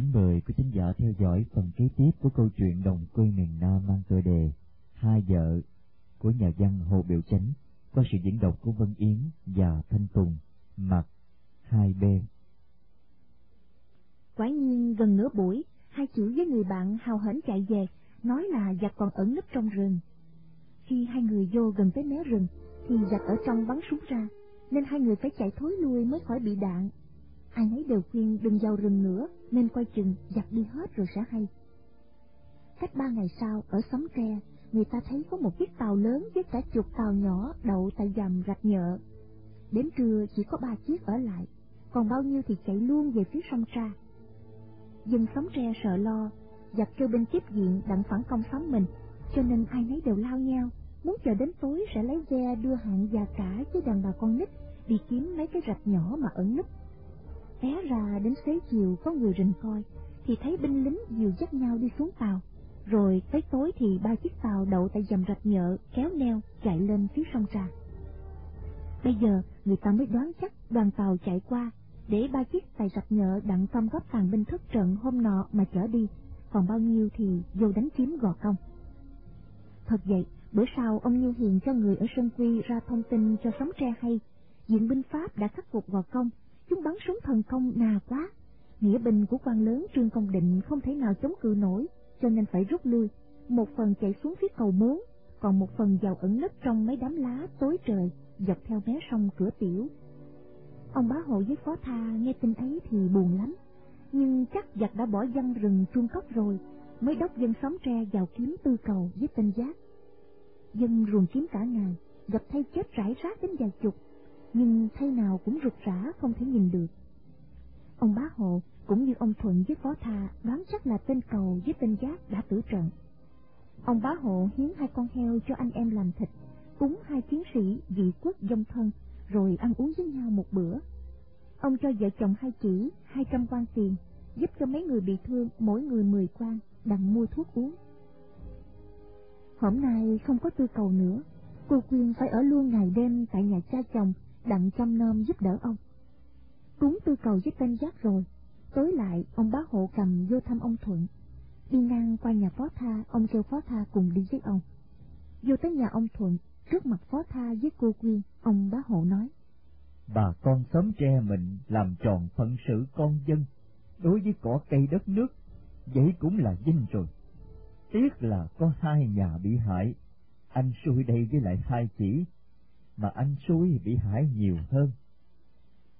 Kính mời quý thính giả theo dõi phần kế tiếp của câu chuyện đồng quê miền Nam mang tựa đề Hai vợ của nhà văn Hồ Biểu Chánh qua sự diễn đọc của Vân Yến và Thanh Tùng, mặt hai bên. Quả nhiên gần nửa buổi, hai chữ với người bạn hào hển chạy về, nói là giặc còn ẩn nấp trong rừng. Khi hai người vô gần tới mé rừng, thì giặc ở trong bắn súng ra, nên hai người phải chạy thối lui mới khỏi bị đạn. Ai nấy đều khuyên đừng vào rừng nữa, nên quay chừng giặt đi hết rồi sẽ hay. Cách ba ngày sau, ở xóm tre, người ta thấy có một chiếc tàu lớn với cả chục tàu nhỏ đậu tại dầm rạch nhợ. Đến trưa chỉ có ba chiếc ở lại, còn bao nhiêu thì chạy luôn về phía sông Tra. Dân sống tre sợ lo, giặc kêu bên tiếp diện đặng phản công xóm mình, cho nên ai nấy đều lao nhau, muốn chờ đến tối sẽ lấy ghe đưa hạng già cả với đàn bà con nít đi kiếm mấy cái rạch nhỏ mà ẩn núp. Té ra đến xế chiều có người rình coi, thì thấy binh lính dìu dắt nhau đi xuống tàu, rồi tới tối thì ba chiếc tàu đậu tại dầm rạch nhợ kéo neo chạy lên phía sông Trà. Bây giờ người ta mới đoán chắc đoàn tàu chạy qua để ba chiếc tài rạch nhợ đặng phong góp tàn binh thức trận hôm nọ mà chở đi, còn bao nhiêu thì vô đánh chiếm gò công. Thật vậy, bữa sau ông Như Hiền cho người ở Sơn Quy ra thông tin cho sóng tre hay, diện binh Pháp đã khắc phục gò công, chúng bắn súng thần công nà quá. Nghĩa binh của quan lớn Trương Công Định không thể nào chống cự nổi, cho nên phải rút lui, một phần chạy xuống phía cầu mướn, còn một phần vào ẩn nấp trong mấy đám lá tối trời, dọc theo mé sông cửa tiểu. Ông bá hộ với phó tha nghe tin ấy thì buồn lắm, nhưng chắc giặc đã bỏ dân rừng chuông cốc rồi, mới đốc dân xóm tre vào kiếm tư cầu với tên giác. Dân ruồng kiếm cả ngày, gặp thay chết rải rác đến vài chục, nhưng thay nào cũng rụt rã không thể nhìn được. Ông bá hộ cũng như ông Thuận với phó tha đoán chắc là tên cầu với tên giác đã tử trận. Ông bá hộ hiến hai con heo cho anh em làm thịt, cúng hai chiến sĩ dị quốc dông thân, rồi ăn uống với nhau một bữa. Ông cho vợ chồng hai chỉ hai trăm quan tiền, giúp cho mấy người bị thương mỗi người mười quan, đặng mua thuốc uống. Hôm nay không có tư cầu nữa, cô Quyên phải ở luôn ngày đêm tại nhà cha chồng, đặng chăm nom giúp đỡ ông. Cúng tư cầu với tên giác rồi, tối lại ông bá hộ cầm vô thăm ông Thuận. Đi ngang qua nhà phó tha, ông kêu phó tha cùng đi với ông. Vô tới nhà ông Thuận, trước mặt phó tha với cô Quyên, ông bá hộ nói. Bà con sớm tre mình làm tròn phận sự con dân, đối với cỏ cây đất nước, vậy cũng là vinh rồi. Tiếc là có hai nhà bị hại, anh xui đây với lại hai chỉ, mà anh xui bị hại nhiều hơn.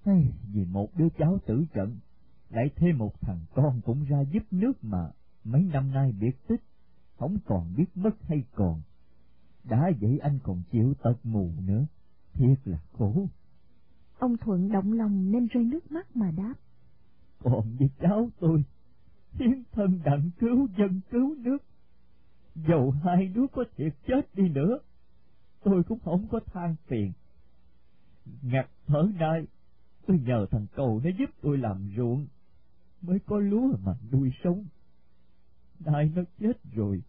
Hay, vì một đứa cháu tử trận, lại thêm một thằng con cũng ra giúp nước mà mấy năm nay biệt tích, không còn biết mất hay còn. Đã vậy anh còn chịu tật mù nữa, thiệt là khổ. Ông Thuận động lòng nên rơi nước mắt mà đáp. Còn với cháu tôi, hiến thân đặng cứu dân cứu nước. Dầu hai đứa có thiệt chết đi nữa, tôi cũng không có than phiền. Ngặt thở nay, tôi nhờ thằng cầu nó giúp tôi làm ruộng, mới có lúa mà nuôi sống. Nay nó chết rồi,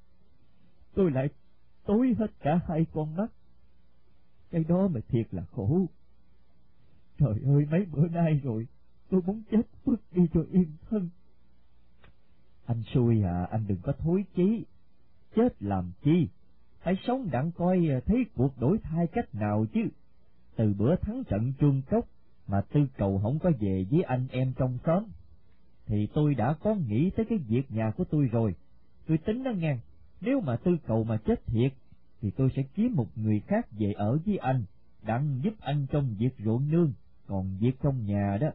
tôi lại tối hết cả hai con mắt. Cái đó mà thiệt là khổ. Trời ơi, mấy bữa nay rồi, tôi muốn chết bước đi cho yên thân. Anh xui à, anh đừng có thối chí. Chết làm chi? Hãy sống đặng coi ờ, thấy cuộc đổi thay cách nào chứ. Từ bữa thắng trận chuông cốc mà tư cầu không có về với anh em trong xóm, thì tôi đã có nghĩ tới cái việc nhà của tôi rồi. Tôi tính đó nghe, nếu mà tư cầu mà chết thiệt, thì tôi sẽ kiếm một người khác về ở với anh, đặng giúp anh trong việc ruộng nương, còn việc trong nhà đó,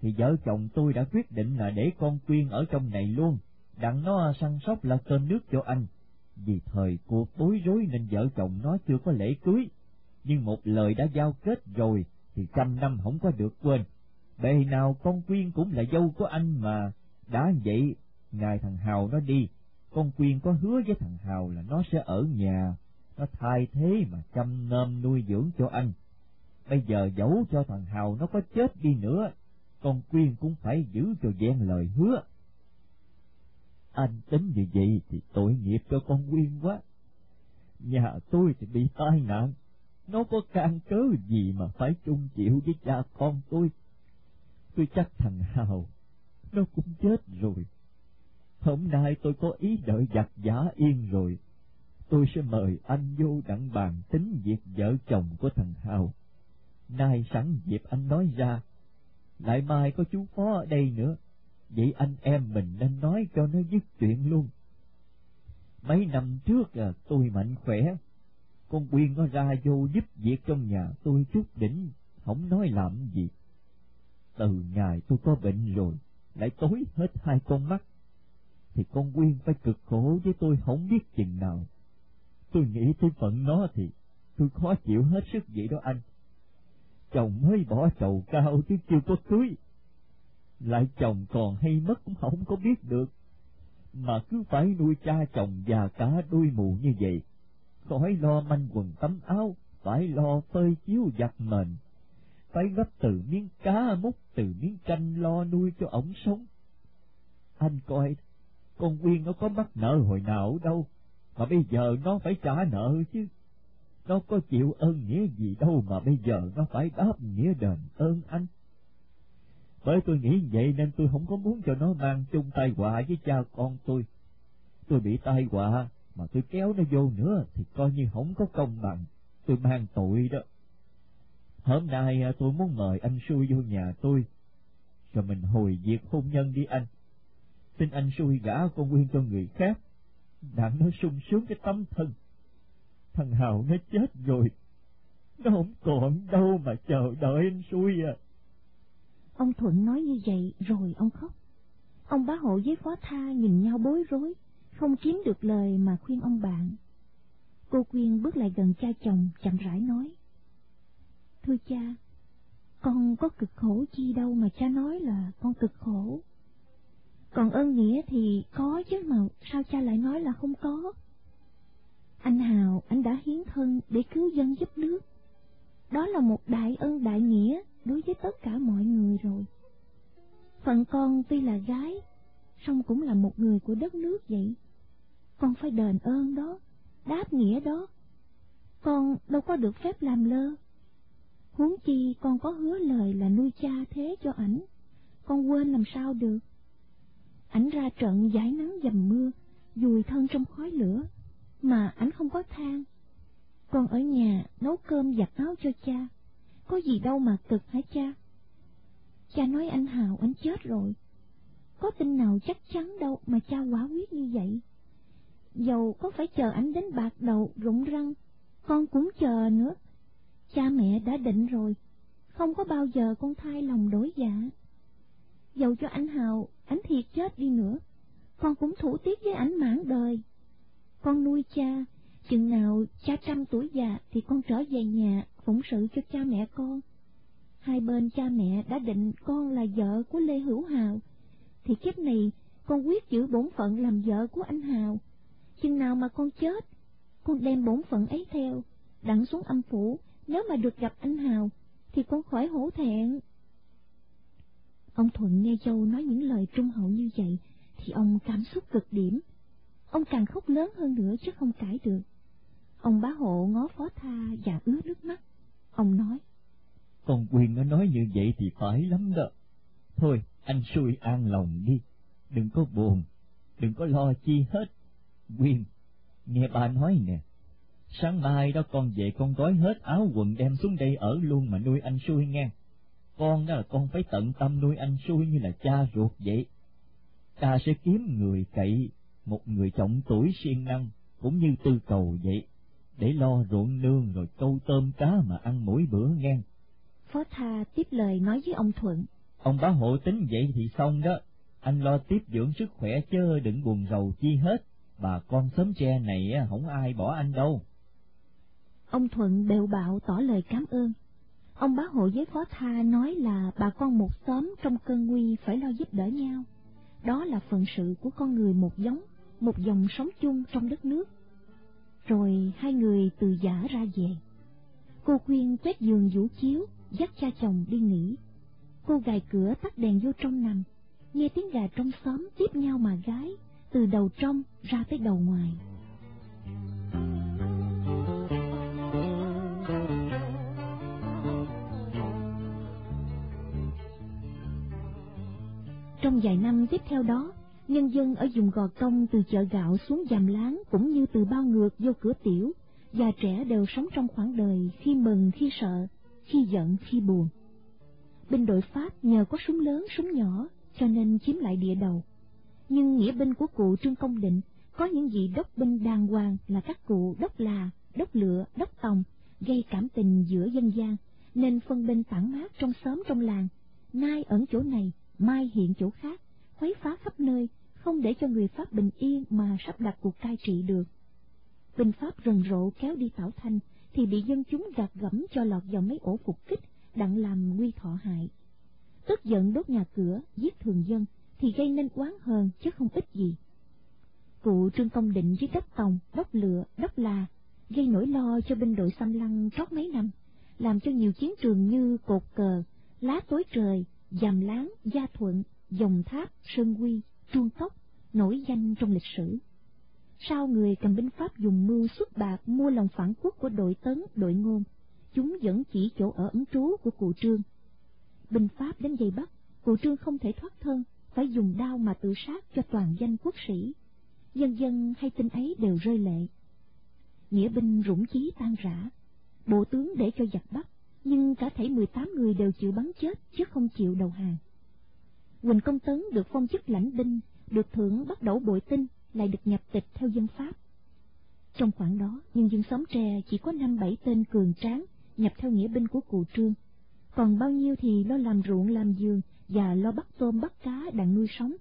thì vợ chồng tôi đã quyết định là để con Quyên ở trong này luôn, đặng nó săn sóc là cơm nước cho anh. Vì thời cuộc bối rối nên vợ chồng nó chưa có lễ cưới, nhưng một lời đã giao kết rồi thì trăm năm không có được quên. Bề nào con Quyên cũng là dâu của anh mà, đã vậy, ngài thằng Hào nó đi, con Quyên có hứa với thằng Hào là nó sẽ ở nhà, nó thay thế mà chăm nom nuôi dưỡng cho anh. Bây giờ dẫu cho thằng Hào nó có chết đi nữa, con Quyên cũng phải giữ cho vẹn lời hứa. Anh tính như vậy thì tội nghiệp cho con Quyên quá. Nhà tôi thì bị tai nạn, nó có can cớ gì mà phải chung chịu với cha con tôi. Tôi chắc thằng Hào, nó cũng chết rồi, Hôm nay tôi có ý đợi giặt giả yên rồi. Tôi sẽ mời anh vô đặng bàn tính việc vợ chồng của thằng Hào. Nay sẵn dịp anh nói ra, lại mai có chú Phó ở đây nữa, vậy anh em mình nên nói cho nó dứt chuyện luôn. Mấy năm trước à, tôi mạnh khỏe, con Quyên nó ra vô giúp việc trong nhà tôi chút đỉnh, không nói làm gì. Từ ngày tôi có bệnh rồi, lại tối hết hai con mắt, thì con Quyên phải cực khổ với tôi không biết chừng nào. Tôi nghĩ tới phận nó thì tôi khó chịu hết sức vậy đó anh. Chồng mới bỏ chầu cao chứ chưa có cưới. Lại chồng còn hay mất cũng không có biết được. Mà cứ phải nuôi cha chồng già cả đôi mù như vậy. Khỏi lo manh quần tấm áo, phải lo phơi chiếu giặt mền. Phải gấp từ miếng cá múc từ miếng canh lo nuôi cho ổng sống. Anh coi, con Quyên nó có mắc nợ hồi nào đâu, mà bây giờ nó phải trả nợ chứ. Nó có chịu ơn nghĩa gì đâu mà bây giờ nó phải đáp nghĩa đền ơn anh. Bởi tôi nghĩ vậy nên tôi không có muốn cho nó mang chung tai họa với cha con tôi. Tôi bị tai họa mà tôi kéo nó vô nữa thì coi như không có công bằng, tôi mang tội đó. Hôm nay à, tôi muốn mời anh xui vô nhà tôi, rồi mình hồi việc hôn nhân đi anh. Xin anh xui gả con Nguyên cho người khác, đặng nó sung sướng cái tấm thân. Thằng Hào nó chết rồi, nó không còn đâu mà chờ đợi anh xui à. Ông Thuận nói như vậy rồi ông khóc. Ông bá hộ với phó tha nhìn nhau bối rối, không kiếm được lời mà khuyên ông bạn. Cô Quyên bước lại gần cha chồng chậm rãi nói. Thưa cha, con có cực khổ chi đâu mà cha nói là con cực khổ. Còn ơn nghĩa thì có chứ mà sao cha lại nói là không có. Anh Hào, anh đã hiến thân để cứu dân giúp nước. Đó là một đại ân đại nghĩa đối với tất cả mọi người rồi. Phận con tuy là gái, song cũng là một người của đất nước vậy. Con phải đền ơn đó, đáp nghĩa đó. Con đâu có được phép làm lơ. Huống chi con có hứa lời là nuôi cha thế cho ảnh, con quên làm sao được. Ảnh ra trận giải nắng dầm mưa, dùi thân trong khói lửa, mà ảnh không có than. Con ở nhà nấu cơm giặt áo cho cha, có gì đâu mà cực hả cha? Cha nói anh Hào anh chết rồi, có tin nào chắc chắn đâu mà cha quả quyết như vậy. Dầu có phải chờ anh đến bạc đầu rụng răng, con cũng chờ nữa. Cha mẹ đã định rồi, không có bao giờ con thay lòng đổi dạ. Dầu cho anh Hào, anh thiệt chết đi nữa, con cũng thủ tiết với ảnh mãn đời. Con nuôi cha, chừng nào cha trăm tuổi già thì con trở về nhà phụng sự cho cha mẹ con. Hai bên cha mẹ đã định con là vợ của Lê Hữu Hào, thì kiếp này con quyết giữ bổn phận làm vợ của anh Hào. Chừng nào mà con chết, con đem bổn phận ấy theo, đặng xuống âm phủ, nếu mà được gặp anh Hào, thì con khỏi hổ thẹn. Ông Thuận nghe châu nói những lời trung hậu như vậy, thì ông cảm xúc cực điểm. Ông càng khóc lớn hơn nữa chứ không cãi được. Ông bá hộ ngó phó tha và ướt nước mắt. Ông nói. Con quyền nó nói như vậy thì phải lắm đó. Thôi, anh xui an lòng đi. Đừng có buồn, đừng có lo chi hết. Quyền, nghe ba nói nè. Sáng mai đó con về con gói hết áo quần đem xuống đây ở luôn mà nuôi anh xui nghe. Con đó là con phải tận tâm nuôi anh xui như là cha ruột vậy. Ta sẽ kiếm người cậy, một người trọng tuổi siêng năng, cũng như tư cầu vậy để lo ruộng nương rồi câu tôm cá mà ăn mỗi bữa nghe. Phó Tha tiếp lời nói với ông Thuận. Ông bá hộ tính vậy thì xong đó, anh lo tiếp dưỡng sức khỏe chớ đừng buồn rầu chi hết, bà con sớm tre này không ai bỏ anh đâu. Ông Thuận đều bạo tỏ lời cảm ơn. Ông bá hộ với Phó Tha nói là bà con một xóm trong cơn nguy phải lo giúp đỡ nhau. Đó là phận sự của con người một giống, một dòng sống chung trong đất nước. Rồi hai người từ giả ra về. Cô khuyên quét giường vũ chiếu, dắt cha chồng đi nghỉ. Cô gài cửa tắt đèn vô trong nằm, nghe tiếng gà trong xóm tiếp nhau mà gái, từ đầu trong ra tới đầu ngoài. Trong vài năm tiếp theo đó, Nhân dân ở vùng Gò Công từ chợ gạo xuống Giàm Láng cũng như từ bao ngược vô cửa tiểu, già trẻ đều sống trong khoảng đời khi mừng khi sợ, khi giận khi buồn. Binh đội Pháp nhờ có súng lớn súng nhỏ cho nên chiếm lại địa đầu. Nhưng nghĩa binh của cụ Trương Công Định có những vị đốc binh đàng hoàng là các cụ đốc là, đốc lựa, đốc tòng, gây cảm tình giữa dân gian, nên phân binh tản mát trong xóm trong làng, nay ẩn chỗ này, mai hiện chỗ khác, khuấy phá khắp nơi, không để cho người Pháp bình yên mà sắp đặt cuộc cai trị được. Binh Pháp rần rộ kéo đi Tảo Thanh, thì bị dân chúng gạt gẫm cho lọt vào mấy ổ phục kích, đặng làm nguy thọ hại. Tức giận đốt nhà cửa, giết thường dân, thì gây nên oán hờn chứ không ít gì. Cụ Trương Công Định với đất tòng, đốc lựa, đốc là, gây nỗi lo cho binh đội xâm lăng trót mấy năm, làm cho nhiều chiến trường như cột cờ, lá tối trời, dàm láng, gia thuận, dòng tháp, sơn quy, truông tóc, nổi danh trong lịch sử. Sau người cầm binh Pháp dùng mưu xuất bạc mua lòng phản quốc của đội tấn, đội ngôn, chúng vẫn chỉ chỗ ở ấn trú của cụ Trương. Binh Pháp đến dây Bắc, cụ Trương không thể thoát thân, phải dùng đao mà tự sát cho toàn danh quốc sĩ. Dân dân hay tin ấy đều rơi lệ. Nghĩa binh rủng chí tan rã, bộ tướng để cho giặc bắt, nhưng cả thảy 18 người đều chịu bắn chết chứ không chịu đầu hàng. Quỳnh Công Tấn được phong chức lãnh binh, được thưởng bắt đầu bội tinh, lại được nhập tịch theo dân Pháp. Trong khoảng đó, nhân dân xóm tre chỉ có năm bảy tên cường tráng nhập theo nghĩa binh của cụ Trương, còn bao nhiêu thì lo làm ruộng làm giường và lo bắt tôm bắt cá đặng nuôi sống,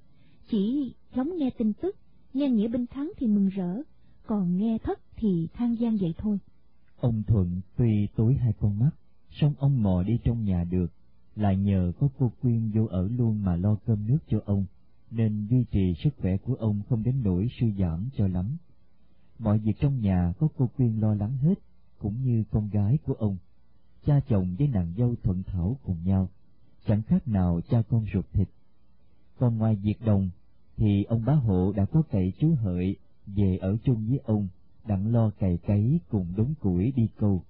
chỉ lóng nghe tin tức, nghe nghĩa binh thắng thì mừng rỡ, còn nghe thất thì than gian vậy thôi. Ông Thuận tuy tối hai con mắt, song ông mò đi trong nhà được, là nhờ có cô Quyên vô ở luôn mà lo cơm nước cho ông, nên duy trì sức khỏe của ông không đến nỗi suy giảm cho lắm. Mọi việc trong nhà có cô Quyên lo lắng hết, cũng như con gái của ông. Cha chồng với nàng dâu thuận thảo cùng nhau, chẳng khác nào cha con ruột thịt. Còn ngoài việc đồng, thì ông bá hộ đã có cậy chú hợi về ở chung với ông, đặng lo cày cấy cùng đống củi đi câu.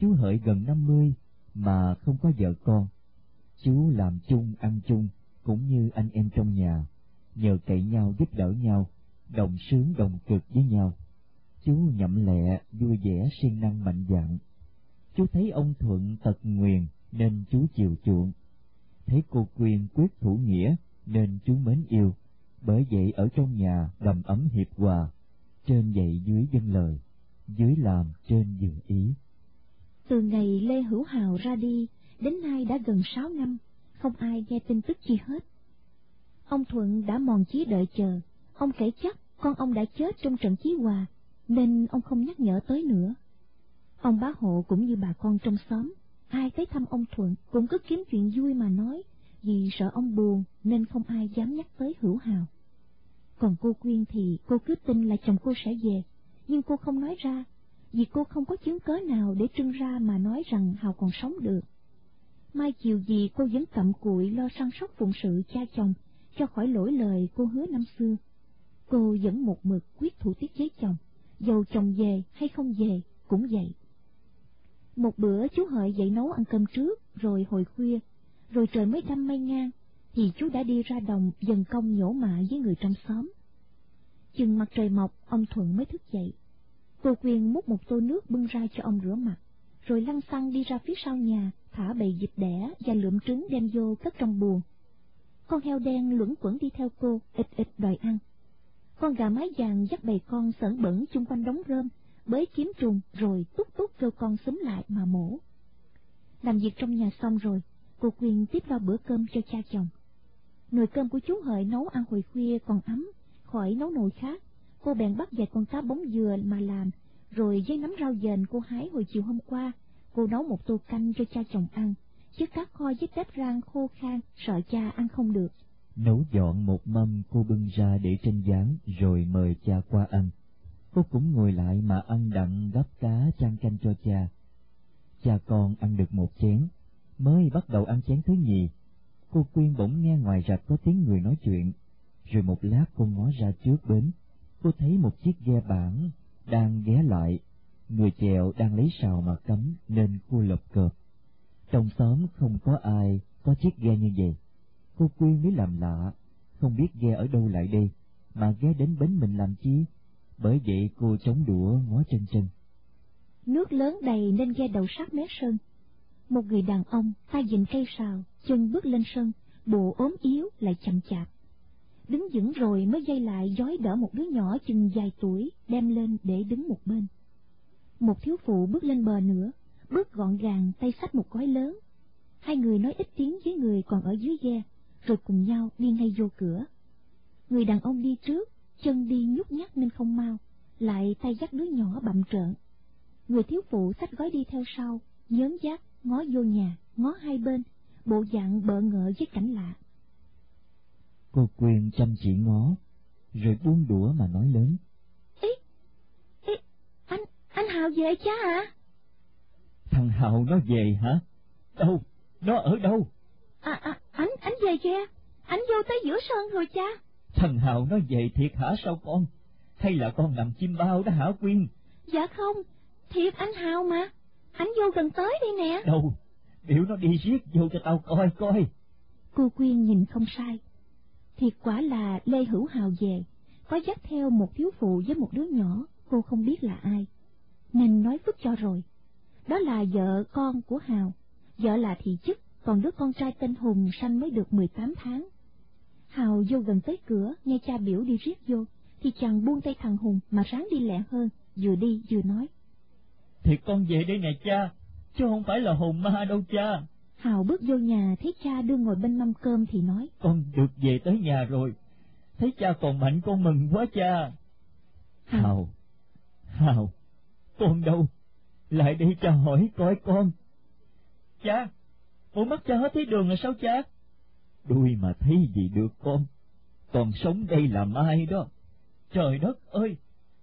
Chú hợi gần năm mươi mà không có vợ con. Chú làm chung ăn chung, cũng như anh em trong nhà, nhờ cậy nhau giúp đỡ nhau, đồng sướng đồng cực với nhau. Chú nhậm lẹ, vui vẻ, siêng năng mạnh dạn. Chú thấy ông Thuận tật nguyền nên chú chiều chuộng. Thấy cô Quyên quyết thủ nghĩa nên chú mến yêu, bởi vậy ở trong nhà đầm ấm hiệp hòa, trên dạy dưới dân lời, dưới làm trên dự ý. Từ ngày Lê Hữu Hào ra đi, đến nay đã gần sáu năm, không ai nghe tin tức chi hết. Ông Thuận đã mòn chí đợi chờ, ông kể chắc con ông đã chết trong trận chí hòa, nên ông không nhắc nhở tới nữa. Ông bá hộ cũng như bà con trong xóm, ai tới thăm ông Thuận cũng cứ kiếm chuyện vui mà nói, vì sợ ông buồn nên không ai dám nhắc tới hữu hào. Còn cô Quyên thì cô cứ tin là chồng cô sẽ về, nhưng cô không nói ra, vì cô không có chứng cớ nào để trưng ra mà nói rằng Hào còn sống được. Mai chiều gì cô vẫn cặm cụi lo săn sóc phụng sự cha chồng, cho khỏi lỗi lời cô hứa năm xưa. Cô vẫn một mực quyết thủ tiết với chồng, dầu chồng về hay không về cũng vậy. Một bữa chú Hợi dậy nấu ăn cơm trước, rồi hồi khuya, rồi trời mới đâm mây ngang, thì chú đã đi ra đồng dần công nhổ mạ với người trong xóm. Chừng mặt trời mọc, ông Thuận mới thức dậy. Cô Quyên múc một tô nước bưng ra cho ông rửa mặt, rồi lăn xăng đi ra phía sau nhà, thả bầy vịt đẻ và lượm trứng đem vô cất trong buồng. Con heo đen luẩn quẩn đi theo cô, ịt ịt đòi ăn. Con gà mái vàng dắt bầy con sởn bẩn chung quanh đống rơm, bới kiếm trùng rồi túc túc kêu con xúm lại mà mổ. Làm việc trong nhà xong rồi, cô Quyên tiếp lo bữa cơm cho cha chồng. Nồi cơm của chú Hợi nấu ăn hồi khuya còn ấm, khỏi nấu nồi khác. Cô bèn bắt vài con cá bóng dừa mà làm, rồi với nắm rau dền cô hái hồi chiều hôm qua, cô nấu một tô canh cho cha chồng ăn, chứ cá kho với tép rang khô khan, sợ cha ăn không được. Nấu dọn một mâm cô bưng ra để trên gián rồi mời cha qua ăn. Cô cũng ngồi lại mà ăn đặng gắp cá chan canh cho cha. Cha con ăn được một chén, mới bắt đầu ăn chén thứ nhì. Cô Quyên bỗng nghe ngoài rạch có tiếng người nói chuyện, rồi một lát cô ngó ra trước bến, cô thấy một chiếc ghe bản đang ghé lại, người chèo đang lấy sào mà cắm nên cô lập cợp. Trong xóm không có ai có chiếc ghe như vậy. Cô Quyên mới làm lạ, không biết ghe ở đâu lại đây, mà ghé đến bến mình làm chi, bởi vậy cô chống đũa ngó chân chân. Nước lớn đầy nên ghe đầu sát mé sân. Một người đàn ông tay dình cây sào, chân bước lên sân, bộ ốm yếu lại chậm chạp. Đứng vững rồi mới dây lại giói đỡ một đứa nhỏ chừng vài tuổi, đem lên để đứng một bên. Một thiếu phụ bước lên bờ nữa, bước gọn gàng tay xách một gói lớn. Hai người nói ít tiếng với người còn ở dưới ghe, rồi cùng nhau đi ngay vô cửa. Người đàn ông đi trước, chân đi nhút nhát nên không mau, lại tay dắt đứa nhỏ bậm trợn. Người thiếu phụ xách gói đi theo sau, nhớn giác, ngó vô nhà, ngó hai bên, bộ dạng bợ ngỡ với cảnh lạ. Cô quyền chăm chỉ ngó, rồi buông đũa mà nói lớn. Ý, ý, anh, anh Hào về cha hả? Thằng Hào nó về hả? Đâu? Nó ở đâu? À, à, anh, anh về kìa, anh vô tới giữa sân rồi cha. Thằng Hào nó về thiệt hả sao con? Hay là con nằm chim bao đó hả Quyên? Dạ không, thiệt anh Hào mà, anh vô gần tới đi nè. Đâu? Biểu nó đi riết vô cho tao coi coi. Cô Quyên nhìn không sai. Thiệt quả là Lê Hữu Hào về, có dắt theo một thiếu phụ với một đứa nhỏ, cô không biết là ai. Nên nói phức cho rồi. Đó là vợ con của Hào, vợ là thị chức, còn đứa con trai tên Hùng sanh mới được 18 tháng. Hào vô gần tới cửa, nghe cha biểu đi riết vô, thì chàng buông tay thằng Hùng mà sáng đi lẹ hơn, vừa đi vừa nói. Thì con về đây nè cha, chứ không phải là hồn ma đâu cha. Hào bước vô nhà thấy cha đưa ngồi bên mâm cơm thì nói. Con được về tới nhà rồi, thấy cha còn mạnh con mừng quá cha. Hào, Hào, con đâu? Lại đây cha hỏi coi con. Cha, ủa mắt cha hết thấy đường là sao cha? Đuôi mà thấy gì được con, còn sống đây là mai đó. Trời đất ơi,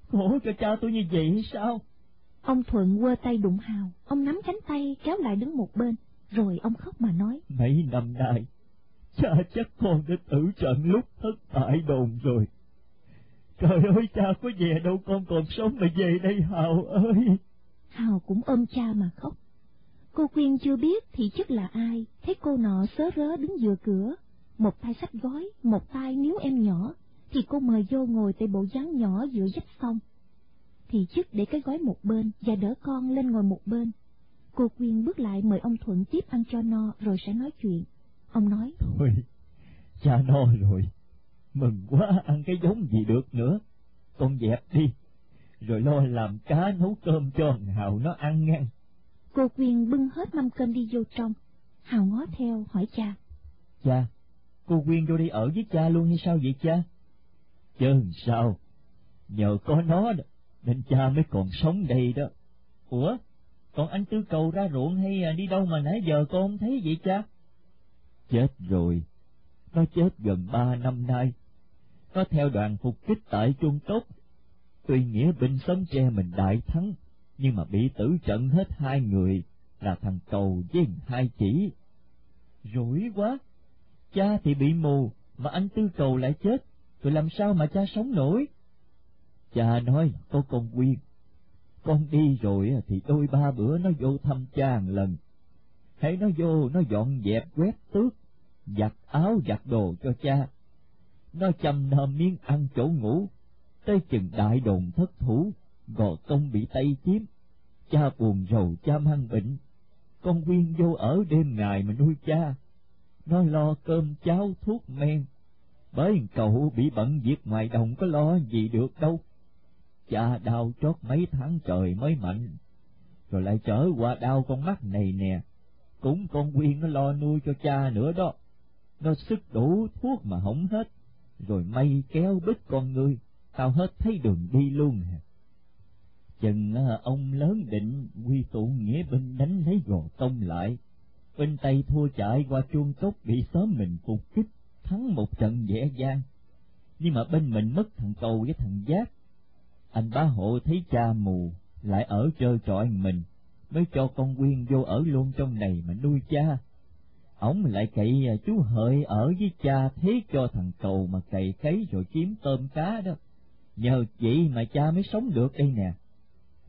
khổ cho cha tôi như vậy sao? Ông Thuận quơ tay đụng Hào, ông nắm cánh tay kéo lại đứng một bên, rồi ông khóc mà nói. Mấy năm nay, cha chắc con đã tử trận lúc thất bại đồn rồi. Trời ơi cha có về đâu con còn sống mà về đây Hào ơi. Hào cũng ôm cha mà khóc. Cô Quyên chưa biết thì chức là ai, thấy cô nọ sớ rớ đứng vừa cửa, một tay sách gói, một tay níu em nhỏ, thì cô mời vô ngồi tại bộ dáng nhỏ giữa dách xong. Thì chức để cái gói một bên và đỡ con lên ngồi một bên. Cô Quyên bước lại mời ông Thuận tiếp ăn cho no rồi sẽ nói chuyện. Ông nói, Thôi, cha no rồi, mừng quá ăn cái giống gì được nữa, con dẹp đi, rồi lo làm cá nấu cơm cho Hào nó ăn ngang. Cô Quyên bưng hết mâm cơm đi vô trong. Hào ngó theo hỏi cha. Cha, cô Quyên vô đi ở với cha luôn hay sao vậy cha? Chứ sao, nhờ có nó đó, nên cha mới còn sống đây đó. Ủa, còn anh Tư Cầu ra ruộng hay à, đi đâu mà nãy giờ con không thấy vậy cha? Chết rồi, nó chết gần ba năm nay. Nó theo đoàn phục kích tại Trung Tốt. Tuy nghĩa binh sống tre mình đại thắng, nhưng mà bị tử trận hết hai người là thằng Cầu với hai chỉ. Rủi quá, cha thì bị mù, mà anh Tư Cầu lại chết, rồi làm sao mà cha sống nổi? Cha nói có con Quyên, con đi rồi thì đôi ba bữa nó vô thăm cha một lần. Hãy nó vô, nó dọn dẹp quét tước, giặt áo giặt đồ cho cha. Nó chăm nom miếng ăn chỗ ngủ, tới chừng đại đồn thất thủ, gò công bị tay chiếm. Cha buồn rầu cha mang bệnh, con Quyên vô ở đêm ngày mà nuôi cha. Nó lo cơm cháo thuốc men, bởi cậu bị bận việc ngoài đồng có lo gì được đâu. Cha đau chót mấy tháng trời mới mạnh, rồi lại trở qua đau con mắt này nè. Cũng con Quyên nó lo nuôi cho cha nữa đó. Nó sức đủ thuốc mà không hết, rồi may kéo bích con ngươi, tao hết thấy đường đi luôn nè. Chừng ờ, ông lớn định quy tụ nghĩa binh đánh lấy gò công lại, bên Tây thua chạy qua chuông cốc bị xóm mình phục kích, thắng một trận dễ dàng. Nhưng mà bên mình mất thằng cầu với thằng giác. Anh bá hộ thấy cha mù, lại ở chơi trọi mình, mới cho con Quyên vô ở luôn trong này mà nuôi cha. Ổng lại cậy chú Hợi ở với cha thế cho thằng cầu mà cày cấy rồi kiếm tôm cá đó. Nhờ vậy mà cha mới sống được đây nè.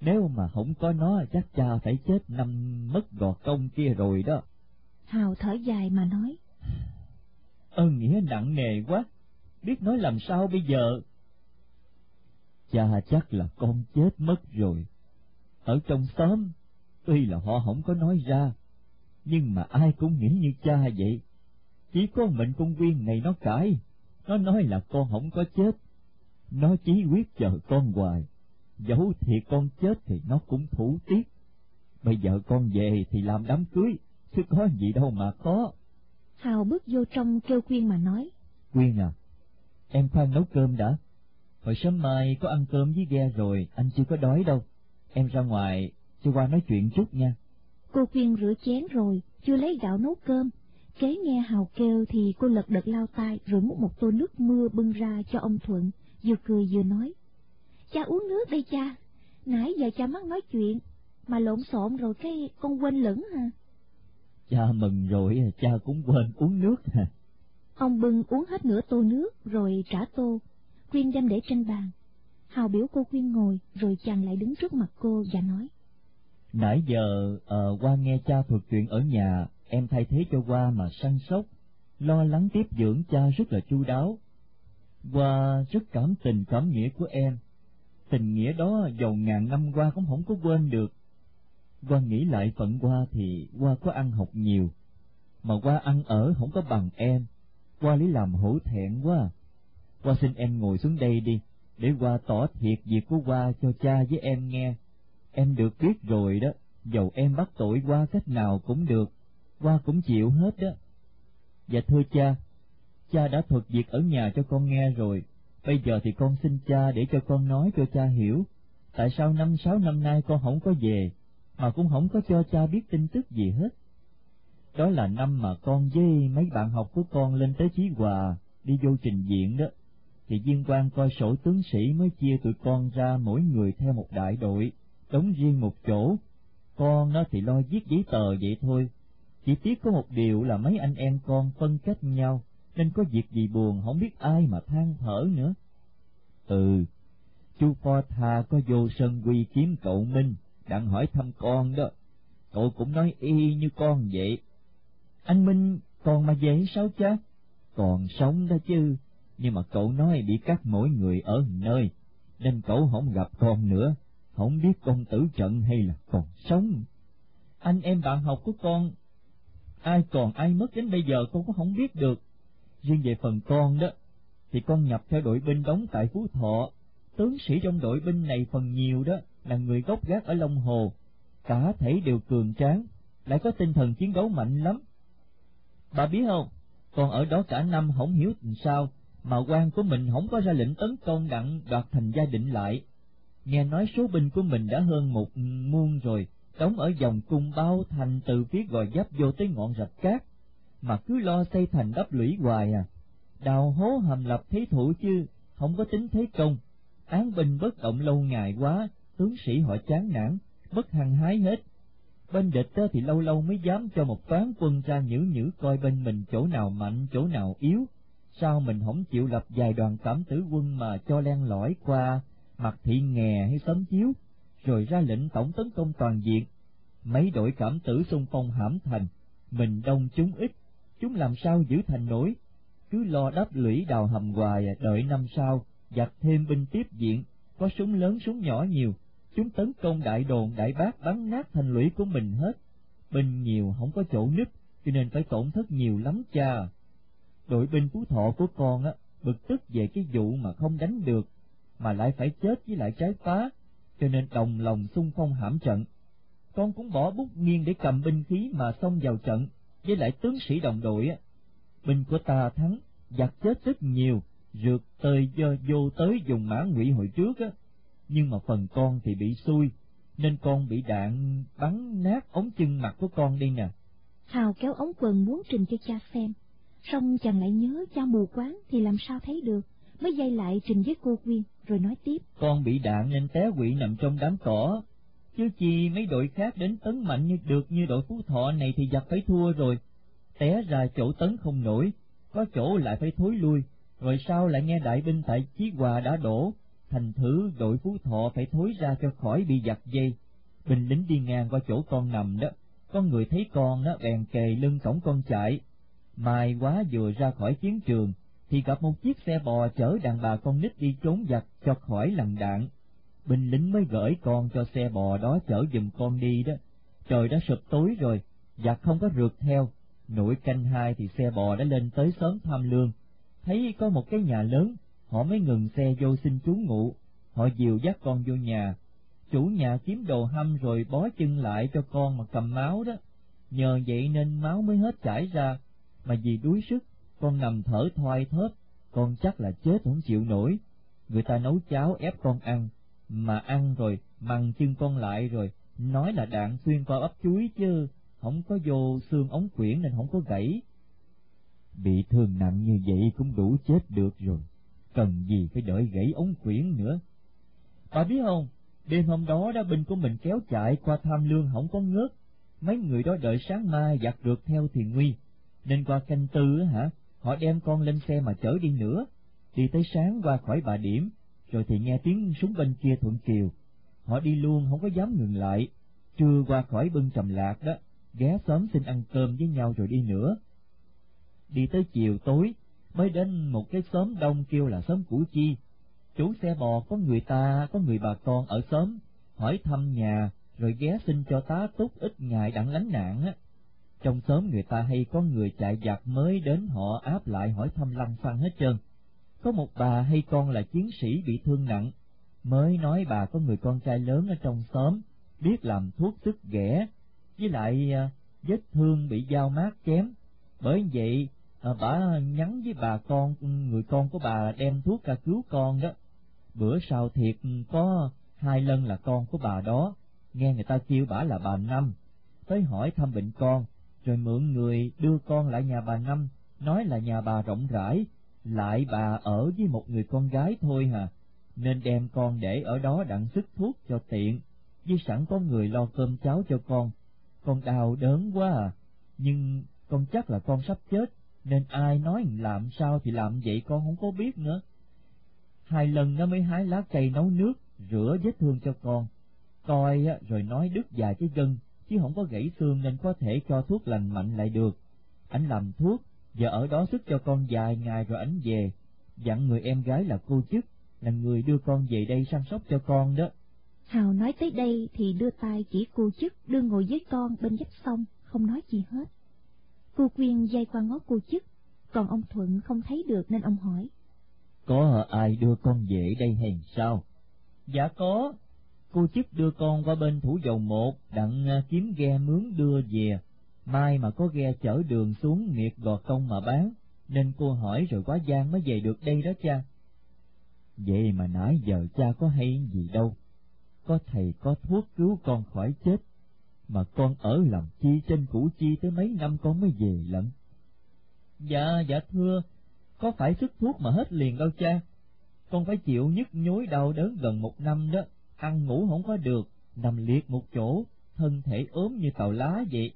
Nếu mà không có nó chắc cha phải chết năm mất gò công kia rồi đó. Hào thở dài mà nói. Ơn nghĩa nặng nề quá, biết nói làm sao bây giờ. Cha chắc là con chết mất rồi. Ở trong xóm, tuy là họ không có nói ra, nhưng mà ai cũng nghĩ như cha vậy. Chỉ có mình con viên này nó cãi, nó nói là con không có chết. Nó chí quyết chờ con hoài, dẫu thiệt con chết thì nó cũng thủ tiếc. Bây giờ con về thì làm đám cưới, chứ có gì đâu mà có. Hào bước vô trong kêu Quyên mà nói. Quyên à, em khoan nấu cơm đã. Hồi sớm mai có ăn cơm với ghe rồi, anh chưa có đói đâu. Em ra ngoài, cho qua nói chuyện chút nha. Cô Quyên rửa chén rồi, chưa lấy gạo nấu cơm. Kế nghe Hào kêu thì cô lật đật lao tay rồi múc một tô nước mưa bưng ra cho ông Thuận, vừa cười vừa nói. Cha uống nước đây cha, nãy giờ cha mắc nói chuyện, mà lộn xộn rồi cái con quên lửng hả? Cha mừng rồi, cha cũng quên uống nước hả? Ông bưng uống hết nửa tô nước rồi trả tô, Quyên đem để trên bàn. Hào biểu cô Quyên ngồi, rồi chàng lại đứng trước mặt cô và nói. Nãy giờ uh, qua nghe cha thuật chuyện ở nhà, em thay thế cho qua mà săn sóc, lo lắng tiếp dưỡng cha rất là chu đáo. Qua rất cảm tình cảm nghĩa của em, tình nghĩa đó dầu ngàn năm qua cũng không có quên được. Qua nghĩ lại phận qua thì qua có ăn học nhiều, mà qua ăn ở không có bằng em, qua lấy làm hổ thẹn quá. Qua xin em ngồi xuống đây đi, để qua tỏ thiệt việc của qua cho cha với em nghe. Em được biết rồi đó, dầu em bắt tội qua cách nào cũng được, qua cũng chịu hết đó. Dạ thưa cha, cha đã thuật việc ở nhà cho con nghe rồi, bây giờ thì con xin cha để cho con nói cho cha hiểu, tại sao năm sáu năm nay con không có về, mà cũng không có cho cha biết tin tức gì hết. Đó là năm mà con với mấy bạn học của con lên tới Chí Hòa, đi vô trình diện đó, thì viên quan coi sổ tướng sĩ mới chia tụi con ra mỗi người theo một đại đội, đóng riêng một chỗ. Con nó thì lo viết giấy tờ vậy thôi, chỉ tiếc có một điều là mấy anh em con phân cách nhau, nên có việc gì buồn không biết ai mà than thở nữa. Ừ, chú Pho Tha có vô sân quy kiếm cậu Minh, đặng hỏi thăm con đó. Cậu cũng nói y như con vậy. Anh Minh còn mà dễ sao cha? Còn sống đó chứ, nhưng mà cậu nói bị cắt mỗi người ở nơi, nên cậu không gặp con nữa, không biết con tử trận hay là còn sống. Anh em bạn học của con, ai còn ai mất đến bây giờ con cũng không biết được. Riêng về phần con đó, thì con nhập theo đội binh đóng tại Phú Thọ, tướng sĩ trong đội binh này phần nhiều đó là người gốc gác ở Long Hồ, cả thể đều cường tráng, lại có tinh thần chiến đấu mạnh lắm. Bà biết không, còn ở đó cả năm không hiểu làm sao, mà quan của mình không có ra lệnh tấn công đặng đoạt thành gia định lại. Nghe nói số binh của mình đã hơn một muôn rồi, đóng ở dòng cung bao thành từ phía gò giáp vô tới ngọn rạch cát, mà cứ lo xây thành đắp lũy hoài à. Đào hố hầm lập thế thủ chứ, không có tính thế công. Án binh bất động lâu ngày quá, tướng sĩ họ chán nản, bất hăng hái hết. Bên địch thì lâu lâu mới dám cho một phán quân ra nhữ nhữ coi bên mình chỗ nào mạnh, chỗ nào yếu, sao mình không chịu lập vài đoàn cảm tử quân mà cho len lỏi qua mặt thị nghè hay sấm chiếu, rồi ra lệnh tổng tấn công toàn diện. Mấy đội cảm tử xung phong hãm thành, mình đông chúng ít, chúng làm sao giữ thành nổi, cứ lo đắp lũy đào hầm hoài đợi năm sau, giặt thêm binh tiếp diện, có súng lớn súng nhỏ nhiều, chúng tấn công đại đồn đại bác bắn nát thành lũy của mình hết. Binh nhiều không có chỗ nứt, cho nên phải tổn thất nhiều lắm cha đội binh phú thọ của con á, bực tức về cái vụ mà không đánh được, mà lại phải chết với lại trái phá, cho nên đồng lòng xung phong hãm trận. Con cũng bỏ bút nghiêng để cầm binh khí mà xông vào trận với lại tướng sĩ đồng đội á. Binh của ta thắng, giặc chết rất nhiều, rượt tơi dơ vô tới dùng mã ngụy hồi trước á. Nhưng mà phần con thì bị xui, nên con bị đạn bắn nát ống chân mặt của con đi nè. Hào kéo ống quần muốn trình cho cha xem xong chàng lại nhớ cha mù quáng thì làm sao thấy được, mới dây lại trình với cô Quyên, rồi nói tiếp. Con bị đạn nên té quỵ nằm trong đám cỏ, chứ chi mấy đội khác đến tấn mạnh như được như đội Phú Thọ này thì giặc phải thua rồi. Té ra chỗ tấn không nổi, có chỗ lại phải thối lui, rồi sau lại nghe đại binh tại Chí Hòa đã đổ, thành thử đội Phú Thọ phải thối ra cho khỏi bị giặc dây. Binh lính đi ngang qua chỗ con nằm đó, con người thấy con đó bèn kề lưng cổng con chạy, Mai quá vừa ra khỏi chiến trường, thì gặp một chiếc xe bò chở đàn bà con nít đi trốn giặc cho khỏi lằn đạn. Binh lính mới gửi con cho xe bò đó chở giùm con đi đó. Trời đã sụp tối rồi, giặc không có rượt theo. Nổi canh hai thì xe bò đã lên tới sớm tham lương. Thấy có một cái nhà lớn, họ mới ngừng xe vô xin trú ngụ. Họ dìu dắt con vô nhà. Chủ nhà kiếm đồ hâm rồi bó chân lại cho con mà cầm máu đó. Nhờ vậy nên máu mới hết chảy ra, mà vì đuối sức, con nằm thở thoi thớp, con chắc là chết không chịu nổi. Người ta nấu cháo ép con ăn, mà ăn rồi mằng chân con lại rồi, nói là đạn xuyên qua ấp chuối chứ, không có vô xương ống quyển nên không có gãy. Bị thương nặng như vậy cũng đủ chết được rồi, cần gì phải đợi gãy ống quyển nữa. Bà biết không, đêm hôm đó đã binh của mình kéo chạy qua tham lương không có ngớt, mấy người đó đợi sáng mai giặt được theo thì nguy, nên qua canh tư hả, họ đem con lên xe mà chở đi nữa, đi tới sáng qua khỏi bà điểm, rồi thì nghe tiếng súng bên kia thuận kiều, họ đi luôn không có dám ngừng lại, trưa qua khỏi bưng trầm lạc đó, ghé xóm xin ăn cơm với nhau rồi đi nữa. Đi tới chiều tối, mới đến một cái xóm đông kêu là xóm Củ Chi, chủ xe bò có người ta, có người bà con ở xóm, hỏi thăm nhà, rồi ghé xin cho tá túc ít ngày đặng lánh nạn á. Trong xóm người ta hay có người chạy giặc mới đến họ áp lại hỏi thăm lăng xăng hết trơn. Có một bà hay con là chiến sĩ bị thương nặng, mới nói bà có người con trai lớn ở trong xóm, biết làm thuốc sức ghẻ, với lại à, vết thương bị dao mát chém. Bởi vậy, à, bà nhắn với bà con, người con của bà đem thuốc ra cứu con đó. Bữa sau thiệt ừ, có hai lần là con của bà đó, nghe người ta kêu bà là bà Năm, tới hỏi thăm bệnh con, rồi mượn người đưa con lại nhà bà Năm, nói là nhà bà rộng rãi, lại bà ở với một người con gái thôi hà, nên đem con để ở đó đặng sức thuốc cho tiện, với sẵn có người lo cơm cháo cho con. Con đau đớn quá à, nhưng con chắc là con sắp chết, nên ai nói làm sao thì làm vậy con không có biết nữa. Hai lần nó mới hái lá cây nấu nước, rửa vết thương cho con, coi rồi nói đứt dài cái gân, chứ không có gãy xương nên có thể cho thuốc lành mạnh lại được. Ảnh làm thuốc, giờ ở đó sức cho con vài ngày rồi ảnh về, dặn người em gái là cô chức, là người đưa con về đây săn sóc cho con đó. Hào nói tới đây thì đưa tay chỉ cô chức đưa ngồi với con bên dách sông, không nói gì hết. Cô Quyên dây qua ngó cô chức, còn ông Thuận không thấy được nên ông hỏi. Có ai đưa con về đây hay sao? Dạ có, cô chức đưa con qua bên thủ dầu một, đặng à, kiếm ghe mướn đưa về. Mai mà có ghe chở đường xuống miệt gò công mà bán. Nên cô hỏi rồi quá gian mới về được đây đó cha. Vậy mà nãy giờ cha có hay gì đâu. Có thầy có thuốc cứu con khỏi chết. Mà con ở làm chi trên củ chi tới mấy năm con mới về lận. Dạ dạ thưa. Có phải sức thuốc mà hết liền đâu cha. Con phải chịu nhức nhối đau đớn gần một năm đó ăn ngủ không có được, nằm liệt một chỗ, thân thể ốm như tàu lá vậy.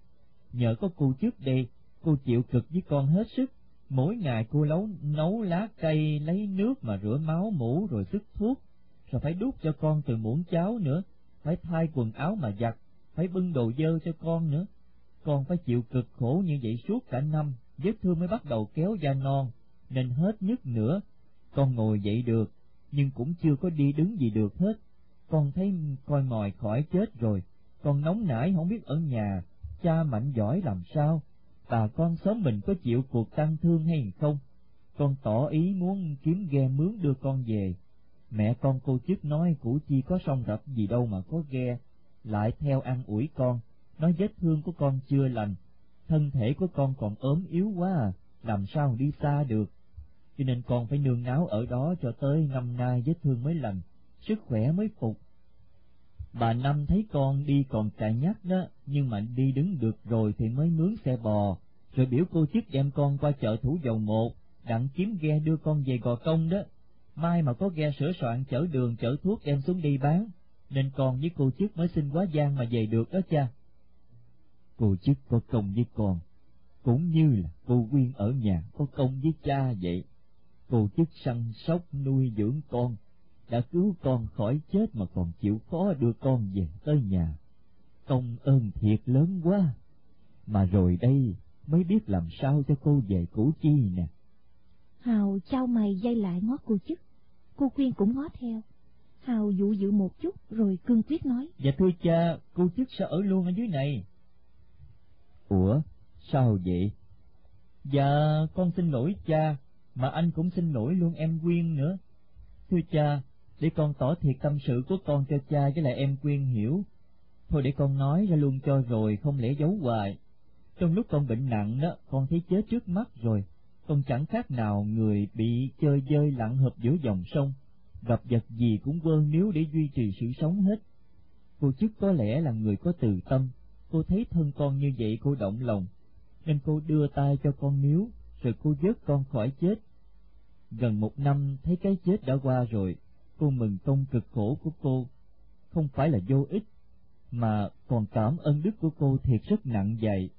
Nhờ có cô trước đây, cô chịu cực với con hết sức, mỗi ngày cô nấu nấu lá cây lấy nước mà rửa máu mũ rồi sức thuốc, rồi phải đút cho con từ muỗng cháo nữa, phải thay quần áo mà giặt, phải bưng đồ dơ cho con nữa. Con phải chịu cực khổ như vậy suốt cả năm, vết thương mới bắt đầu kéo da non, nên hết nhức nữa. Con ngồi dậy được, nhưng cũng chưa có đi đứng gì được hết con thấy coi mòi khỏi chết rồi, con nóng nảy không biết ở nhà, cha mạnh giỏi làm sao, bà con xóm mình có chịu cuộc tăng thương hay không? Con tỏ ý muốn kiếm ghe mướn đưa con về. Mẹ con cô chức nói củ chi có sông rập gì đâu mà có ghe, lại theo ăn ủi con, nói vết thương của con chưa lành, thân thể của con còn ốm yếu quá à, làm sao đi xa được. Cho nên con phải nương náo ở đó cho tới năm nay vết thương mới lành sức khỏe mới phục. Bà Năm thấy con đi còn chạy nhắc đó, nhưng mà đi đứng được rồi thì mới mướn xe bò, rồi biểu cô chức đem con qua chợ thủ dầu một, đặng kiếm ghe đưa con về gò công đó. Mai mà có ghe sửa soạn chở đường chở thuốc đem xuống đi bán, nên con với cô chức mới xin quá gian mà về được đó cha. Cô chức có công với con, cũng như là cô Quyên ở nhà có công với cha vậy. Cô chức săn sóc nuôi dưỡng con, đã cứu con khỏi chết mà còn chịu khó đưa con về tới nhà. Công ơn thiệt lớn quá, mà rồi đây mới biết làm sao cho cô về Củ Chi nè. Hào trao mày dây lại ngó cô chức. Cô Quyên cũng ngó theo. Hào dụ dự một chút rồi cương quyết nói. Dạ thưa cha, cô chức sẽ ở luôn ở dưới này. Ủa, sao vậy? Dạ, con xin lỗi cha, mà anh cũng xin lỗi luôn em Quyên nữa. Thưa cha, để con tỏ thiệt tâm sự của con cho cha với lại em Quyên hiểu. Thôi để con nói ra luôn cho rồi, không lẽ giấu hoài. Trong lúc con bệnh nặng đó, con thấy chết trước mắt rồi, con chẳng khác nào người bị chơi dơi lặn hợp giữa dòng sông, gặp vật gì cũng vơ níu để duy trì sự sống hết. Cô chức có lẽ là người có từ tâm, cô thấy thân con như vậy cô động lòng, nên cô đưa tay cho con níu, rồi cô vớt con khỏi chết. Gần một năm thấy cái chết đã qua rồi, cô mừng công cực khổ của cô, không phải là vô ích, mà còn cảm ơn đức của cô thiệt rất nặng dày.